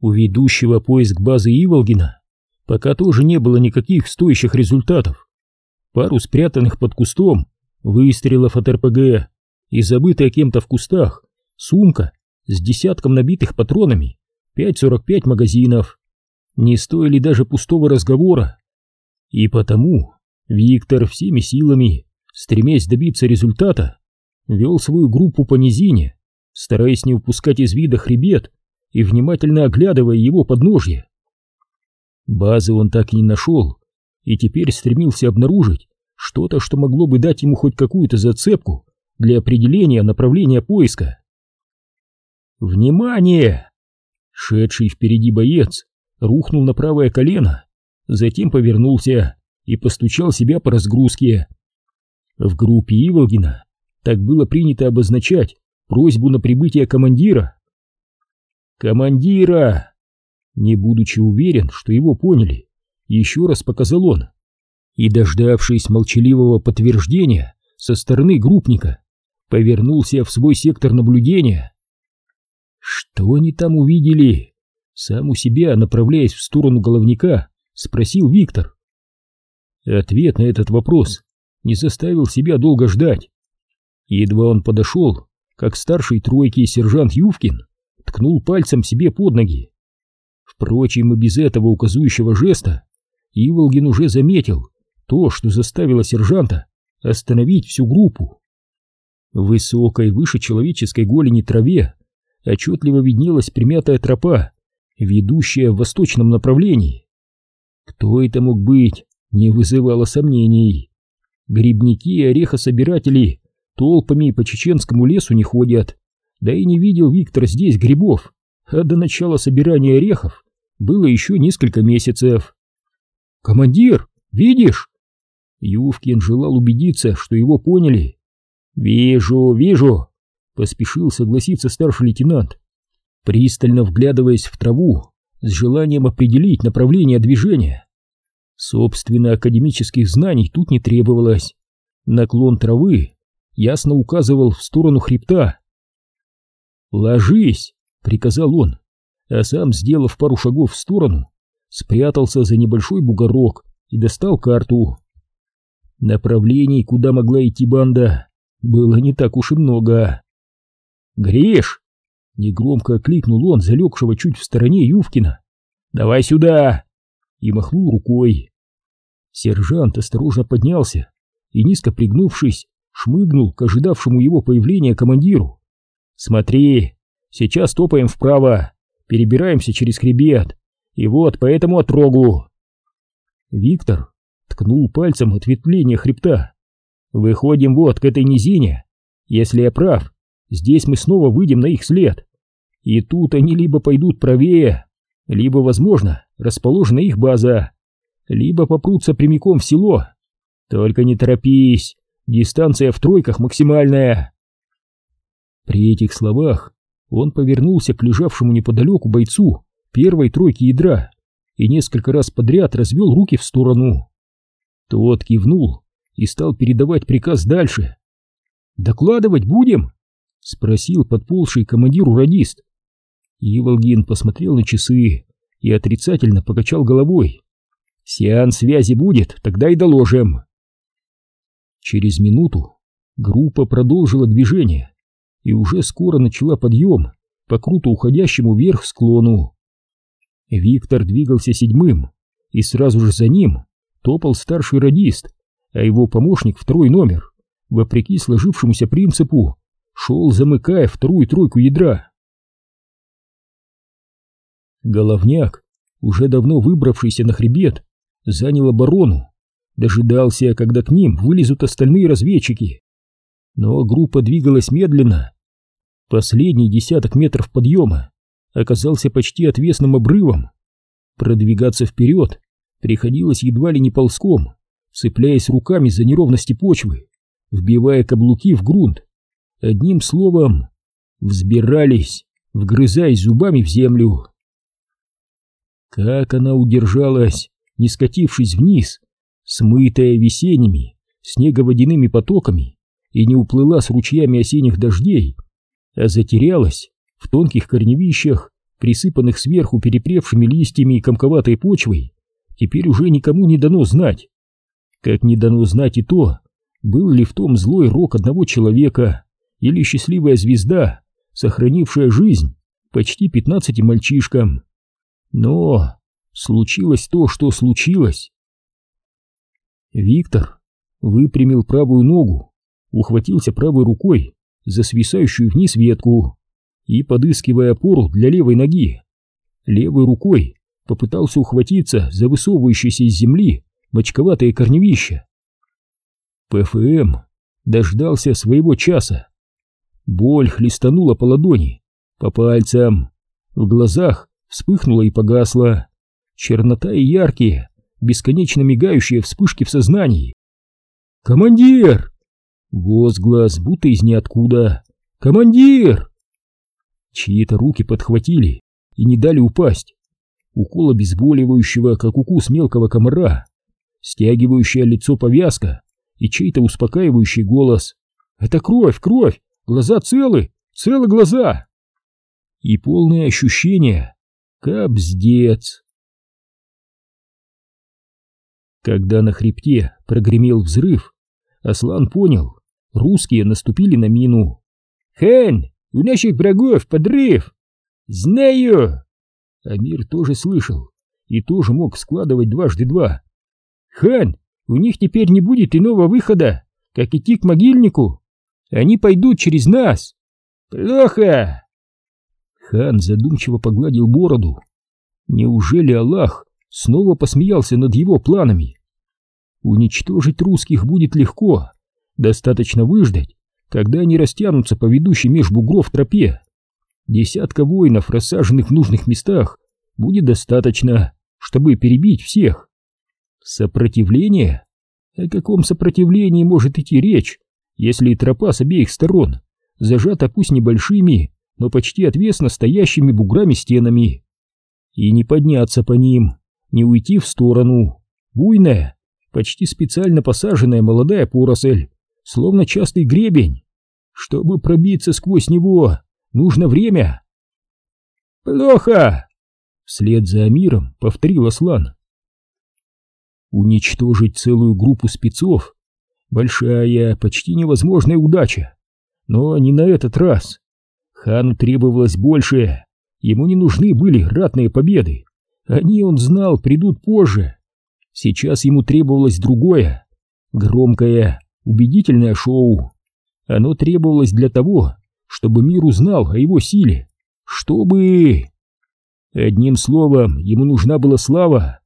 У ведущего поиск базы Иволгина пока тоже не было никаких стоящих результатов. Пару спрятанных под кустом выстрелов от РПГ и забытая кем-то в кустах сумка с десятком набитых патронами, 5.45 магазинов, не стоили даже пустого разговора. И потому Виктор всеми силами, стремясь добиться результата, вел свою группу по низине, стараясь не упускать из вида хребет и внимательно оглядывая его подножье. Базы он так и не нашел, и теперь стремился обнаружить что-то, что могло бы дать ему хоть какую-то зацепку для определения направления поиска. «Внимание!» Шедший впереди боец рухнул на правое колено, затем повернулся и постучал себя по разгрузке. В группе Иволгина так было принято обозначать просьбу на прибытие командира. «Командира!» Не будучи уверен, что его поняли, еще раз показал он. И, дождавшись молчаливого подтверждения со стороны группника, повернулся в свой сектор наблюдения. Что они там увидели? Сам у себя, направляясь в сторону головника, спросил Виктор. Ответ на этот вопрос не заставил себя долго ждать. Едва он подошел, как старший тройки сержант Ювкин ткнул пальцем себе под ноги. Впрочем, и без этого указующего жеста Иволгин уже заметил то, что заставило сержанта остановить всю группу. В высокой, выше человеческой голени траве отчетливо виднелась примятая тропа, ведущая в восточном направлении. Кто это мог быть, не вызывало сомнений. Грибники и орехособиратели толпами по чеченскому лесу не ходят, да и не видел Виктор здесь грибов, а до начала собирания орехов было еще несколько месяцев. «Командир, видишь?» Ювкин желал убедиться, что его поняли. «Вижу, вижу!» — поспешил согласиться старший лейтенант, пристально вглядываясь в траву с желанием определить направление движения. Собственно, академических знаний тут не требовалось. Наклон травы ясно указывал в сторону хребта. «Ложись!» — приказал он, а сам, сделав пару шагов в сторону, спрятался за небольшой бугорок и достал карту. Направлений, куда могла идти банда, было не так уж и много. «Гриш!» — негромко окликнул он залегшего чуть в стороне Ювкина. «Давай сюда!» и махнул рукой. Сержант осторожно поднялся и, низко пригнувшись, шмыгнул к ожидавшему его появления командиру. «Смотри, сейчас топаем вправо, перебираемся через хребет, и вот по этому отрогу!» Виктор ткнул пальцем ответвление хребта. «Выходим вот к этой низине. Если я прав, здесь мы снова выйдем на их след. И тут они либо пойдут правее, либо, возможно, расположена их база, либо попрутся прямиком в село. Только не торопись, дистанция в тройках максимальная. При этих словах он повернулся к лежавшему неподалеку бойцу первой тройки ядра и несколько раз подряд развел руки в сторону. Тот кивнул и стал передавать приказ дальше. «Докладывать будем?» — спросил подползший командиру радист. Иволгин посмотрел на часы и отрицательно покачал головой. «Сеанс связи будет, тогда и доложим». Через минуту группа продолжила движение и уже скоро начала подъем по круто уходящему вверх склону. Виктор двигался седьмым, и сразу же за ним топал старший радист, а его помощник второй номер, вопреки сложившемуся принципу, шел замыкая вторую тройку ядра. Головняк, уже давно выбравшийся на хребет, занял оборону, дожидался, когда к ним вылезут остальные разведчики. Но группа двигалась медленно. Последний десяток метров подъема оказался почти отвесным обрывом. Продвигаться вперед приходилось едва ли не ползком, цепляясь руками за неровности почвы, вбивая каблуки в грунт. Одним словом, взбирались, вгрызаясь зубами в землю. Как она удержалась, не скатившись вниз, смытая весенними, снеговодяными потоками, и не уплыла с ручьями осенних дождей, затерялась в тонких корневищах присыпанных сверху перепревшими листьями и комковатой почвой, теперь уже никому не дано знать. Как не дано знать и то, был ли в том злой рок одного человека или счастливая звезда, сохранившая жизнь почти пятнадцати мальчишкам. Но случилось то, что случилось. Виктор выпрямил правую ногу, ухватился правой рукой за свисающую вниз ветку и, подыскивая опору для левой ноги, левой рукой попытался ухватиться за высовывающееся из земли мочковатое корневище. ПФМ дождался своего часа. Боль хлестанула по ладони, по пальцам, в глазах вспыхнула и погасла. Чернота и яркие, бесконечно мигающие вспышки в сознании. «Командир!» Возглас, будто из ниоткуда. «Командир!» Чьи-то руки подхватили и не дали упасть. Укол обезболивающего, как укус мелкого комара, стягивающая лицо повязка и чей-то успокаивающий голос. «Это кровь, кровь! Глаза целы! Целы глаза!» И полное ощущение. Капздец! Когда на хребте прогремел взрыв, Аслан понял, русские наступили на мину. «Хэн, у наших врагов подрыв!» «Знаю!» Амир тоже слышал и тоже мог складывать дважды два. «Хан, у них теперь не будет иного выхода, как идти к могильнику. Они пойдут через нас. Плохо!» Хан задумчиво погладил бороду. Неужели Аллах снова посмеялся над его планами? Уничтожить русских будет легко. Достаточно выждать, когда они растянутся по ведущей меж бугров тропе. Десятка воинов, рассаженных в нужных местах, будет достаточно, чтобы перебить всех. Сопротивление? О каком сопротивлении может идти речь, если тропа с обеих сторон зажата пусть небольшими, но почти отвесно стоящими буграми-стенами? И не подняться по ним, не уйти в сторону. Буйная, почти специально посаженная молодая поросль, словно частый гребень. Чтобы пробиться сквозь него, нужно время. «Плохо!» — вслед за Амиром повторил Аслан. Уничтожить целую группу спецов — большая, почти невозможная удача. Но не на этот раз. Хану требовалось больше. Ему не нужны были ратные победы. Они, он знал, придут позже. Сейчас ему требовалось другое, громкое, убедительное шоу. Оно требовалось для того, чтобы мир узнал о его силе, чтобы... Одним словом, ему нужна была слава.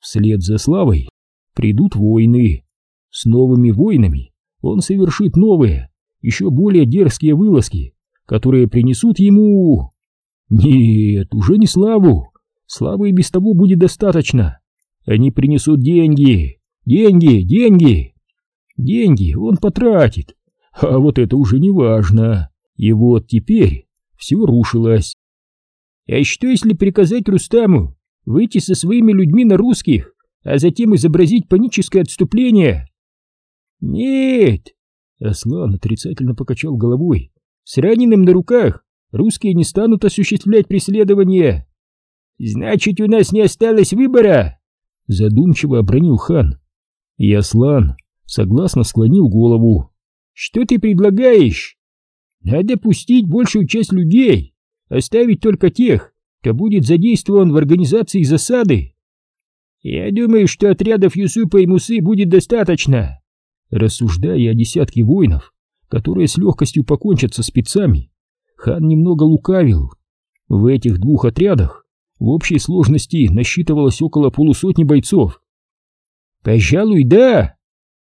Вслед за славой придут войны. С новыми войнами он совершит новые, еще более дерзкие вылазки, которые принесут ему... Нет, уже не славу. Славы и без того будет достаточно. Они принесут деньги, деньги, деньги. Деньги он потратит, а вот это уже не важно. И вот теперь все рушилось. А что если приказать Рустаму выйти со своими людьми на русских, а затем изобразить паническое отступление? Нет, Аслан отрицательно покачал головой. С раненым на руках русские не станут осуществлять преследование. Значит, у нас не осталось выбора задумчиво обронил хан. И Аслан согласно склонил голову. «Что ты предлагаешь?» «Надо пустить большую часть людей, оставить только тех, кто будет задействован в организации засады. Я думаю, что отрядов Юсупа и Мусы будет достаточно». Рассуждая о десятке воинов, которые с легкостью покончат со спецами, хан немного лукавил. В этих двух отрядах в общей сложности насчитывалось около полусотни бойцов. «Пожалуй, да!»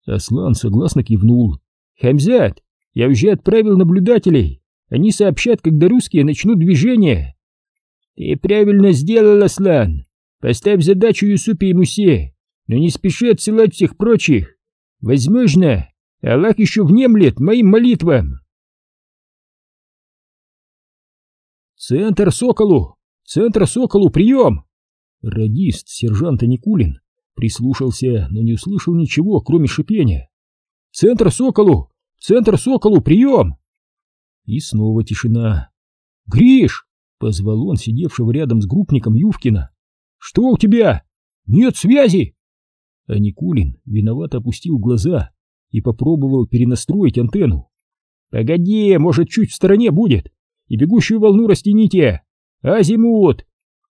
Аслан согласно кивнул. «Хамзат, я уже отправил наблюдателей. Они сообщат, когда русские начнут движение». «Ты правильно сделал, Аслан. Поставь задачу Юсупе и Мусе, но не спеши отсылать всех прочих. Возможно, Аллах еще внемлет моим молитвам». «Центр Соколу!» Центр Соколу, прием!» Радист, сержант Никулин, прислушался, но не услышал ничего, кроме шипения. «Центр Соколу! Центр Соколу, прием!» И снова тишина. «Гриш!» Позвал он сидевшего рядом с группником Ювкина. «Что у тебя? Нет связи!» А Никулин виновато опустил глаза и попробовал перенастроить антенну. «Погоди, может, чуть в стороне будет, и бегущую волну растяните! Азимут!»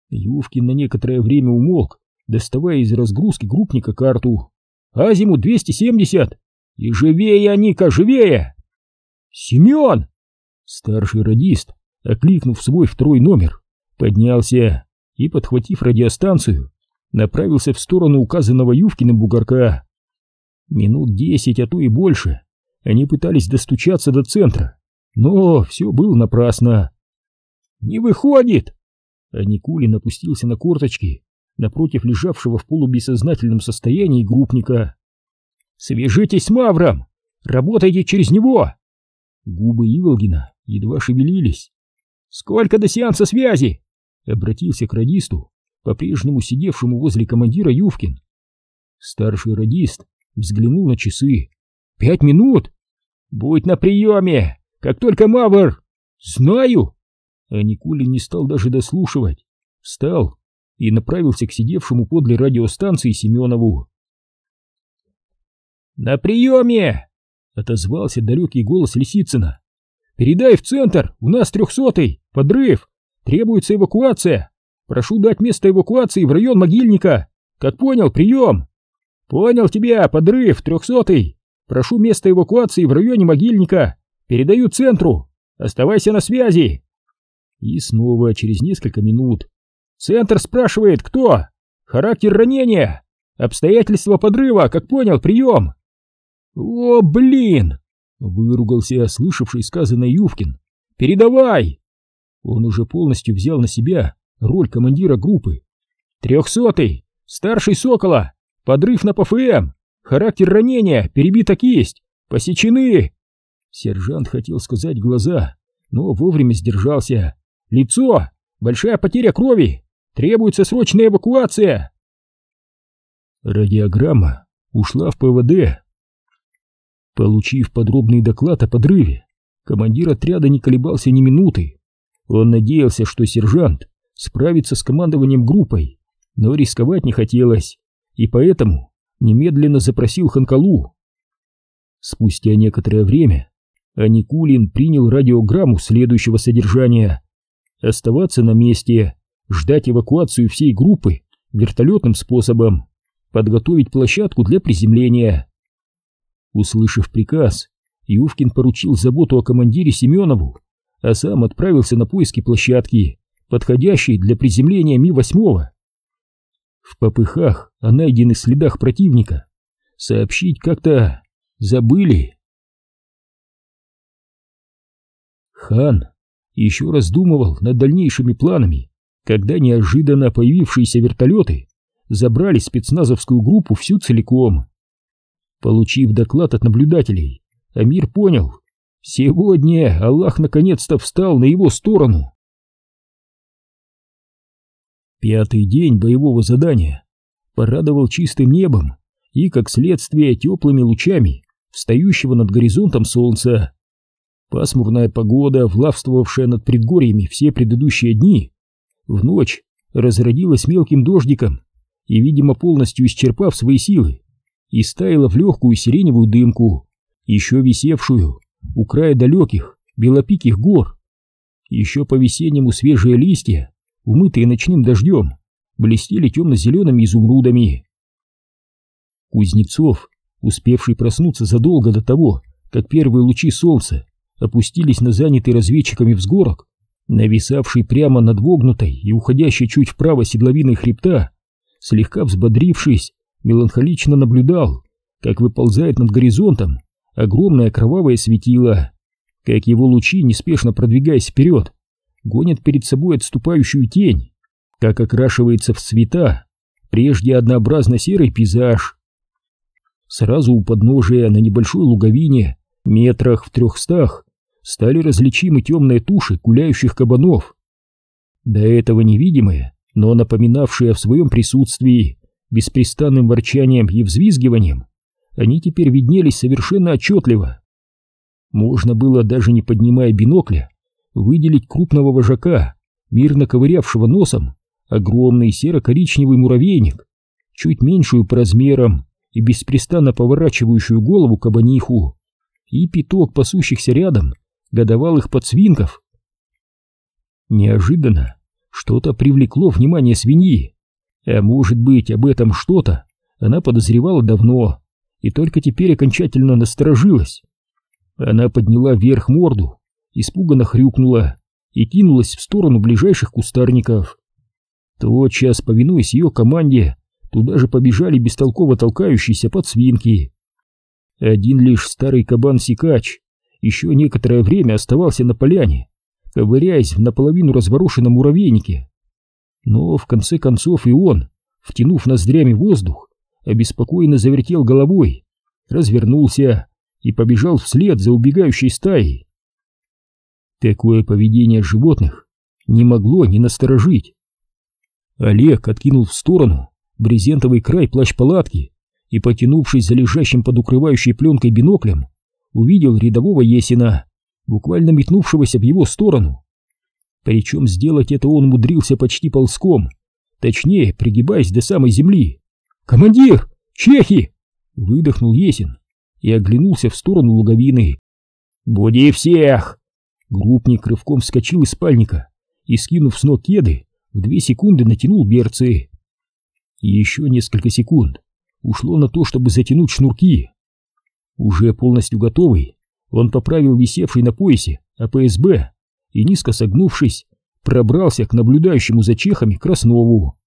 Ювкин на некоторое время умолк, доставая из разгрузки группника карту. «Азимут 270! И живее, Ника, живее!» «Семен!» Старший радист, окликнув свой второй номер, поднялся и, подхватив радиостанцию, направился в сторону указанного Ювкиным бугорка. Минут десять, а то и больше, они пытались достучаться до центра, но все было напрасно. «Не выходит!» А Никулин опустился на корточки напротив лежавшего в полубессознательном состоянии группника. «Свяжитесь с Мавром! Работайте через него!» Губы Иволгина едва шевелились. «Сколько до сеанса связи?» Обратился к радисту, по-прежнему сидевшему возле командира Ювкин. Старший радист взглянул на часы. «Пять минут! Будь на приеме! Как только Мавр!» «Знаю!» А Никулин не стал даже дослушивать. Встал и направился к сидевшему подле радиостанции Семенову. «На приеме!» — отозвался далекий голос Лисицына. «Передай в центр, у нас трехсотый, подрыв, требуется эвакуация. Прошу дать место эвакуации в район могильника. Как понял, прием!» «Понял тебя, подрыв, трехсотый. Прошу место эвакуации в районе могильника. Передаю центру. Оставайся на связи!» И снова через несколько минут. «Центр спрашивает, кто? Характер ранения? Обстоятельства подрыва, как понял, прием!» «О, блин!» — выругался слышавший сказанное Ювкин. «Передавай!» Он уже полностью взял на себя роль командира группы. «Трехсотый! Старший Сокола! Подрыв на ПФМ! Характер ранения! Перебита кисть! Посечены!» Сержант хотел сказать глаза, но вовремя сдержался. «Лицо! Большая потеря крови! Требуется срочная эвакуация!» Радиограмма ушла в ПВД. Получив подробный доклад о подрыве, командир отряда не колебался ни минуты. Он надеялся, что сержант справится с командованием группой, но рисковать не хотелось, и поэтому немедленно запросил Ханкалу. Спустя некоторое время Аникулин принял радиограмму следующего содержания. Оставаться на месте, ждать эвакуацию всей группы вертолетным способом, подготовить площадку для приземления. Услышав приказ, Ювкин поручил заботу о командире Семенову, а сам отправился на поиски площадки, подходящей для приземления Ми-8. В попыхах о найденных следах противника сообщить как-то забыли. Хан еще раздумывал над дальнейшими планами, когда неожиданно появившиеся вертолеты забрали спецназовскую группу всю целиком. Получив доклад от наблюдателей, Амир понял, сегодня Аллах наконец-то встал на его сторону. Пятый день боевого задания порадовал чистым небом и, как следствие, теплыми лучами встающего над горизонтом солнца. Пасмурная погода, влавствовавшая над предгорьями все предыдущие дни, в ночь разродилась мелким дождиком и, видимо, полностью исчерпав свои силы, и стаяла в легкую сиреневую дымку, еще висевшую у края далеких белопиких гор. Еще по-весеннему свежие листья, умытые ночным дождем, блестели темно-зелеными изумрудами. Кузнецов, успевший проснуться задолго до того, как первые лучи солнца опустились на занятый разведчиками взгорок, нависавший прямо над вогнутой и уходящей чуть вправо седловиной хребта, слегка взбодрившись, меланхолично наблюдал, как выползает над горизонтом огромное кровавое светило, как его лучи, неспешно продвигаясь вперед, гонят перед собой отступающую тень, как окрашивается в цвета прежде однообразно серый пейзаж. Сразу у подножия на небольшой луговине, метрах в трехстах, стали различимы темные туши гуляющих кабанов. До этого невидимые, но напоминавшие о своем присутствии беспрестанным ворчанием и взвизгиванием, они теперь виднелись совершенно отчетливо. Можно было, даже не поднимая бинокля, выделить крупного вожака, мирно ковырявшего носом огромный серо-коричневый муравейник, чуть меньшую по размерам и беспрестанно поворачивающую голову кабаниху, и пяток пасущихся рядом годовалых подсвинков. Неожиданно что-то привлекло внимание свиньи, а может быть об этом что-то она подозревала давно и только теперь окончательно насторожилась. Она подняла вверх морду, испуганно хрюкнула и кинулась в сторону ближайших кустарников. Тотчас, повинуясь ее команде, туда же побежали бестолково толкающиеся подсвинки. Один лишь старый кабан-сикач еще некоторое время оставался на поляне, ковыряясь в наполовину разворошенном муравейнике. Но в конце концов и он, втянув ноздрями воздух, обеспокоенно завертел головой, развернулся и побежал вслед за убегающей стаей. Такое поведение животных не могло не насторожить. Олег откинул в сторону брезентовый край плащ-палатки и, потянувшись за лежащим под укрывающей пленкой биноклем, увидел рядового Есина, буквально метнувшегося в его сторону. Причем сделать это он умудрился почти ползком, точнее, пригибаясь до самой земли. «Командир! Чехи!» — выдохнул Есин и оглянулся в сторону луговины. «Буди всех!» Группник рывком вскочил из спальника и, скинув с ног кеды, в две секунды натянул берцы. Еще несколько секунд ушло на то, чтобы затянуть шнурки. Уже полностью готовый, он поправил висевший на поясе АПСБ и, низко согнувшись, пробрался к наблюдающему за чехами Краснову.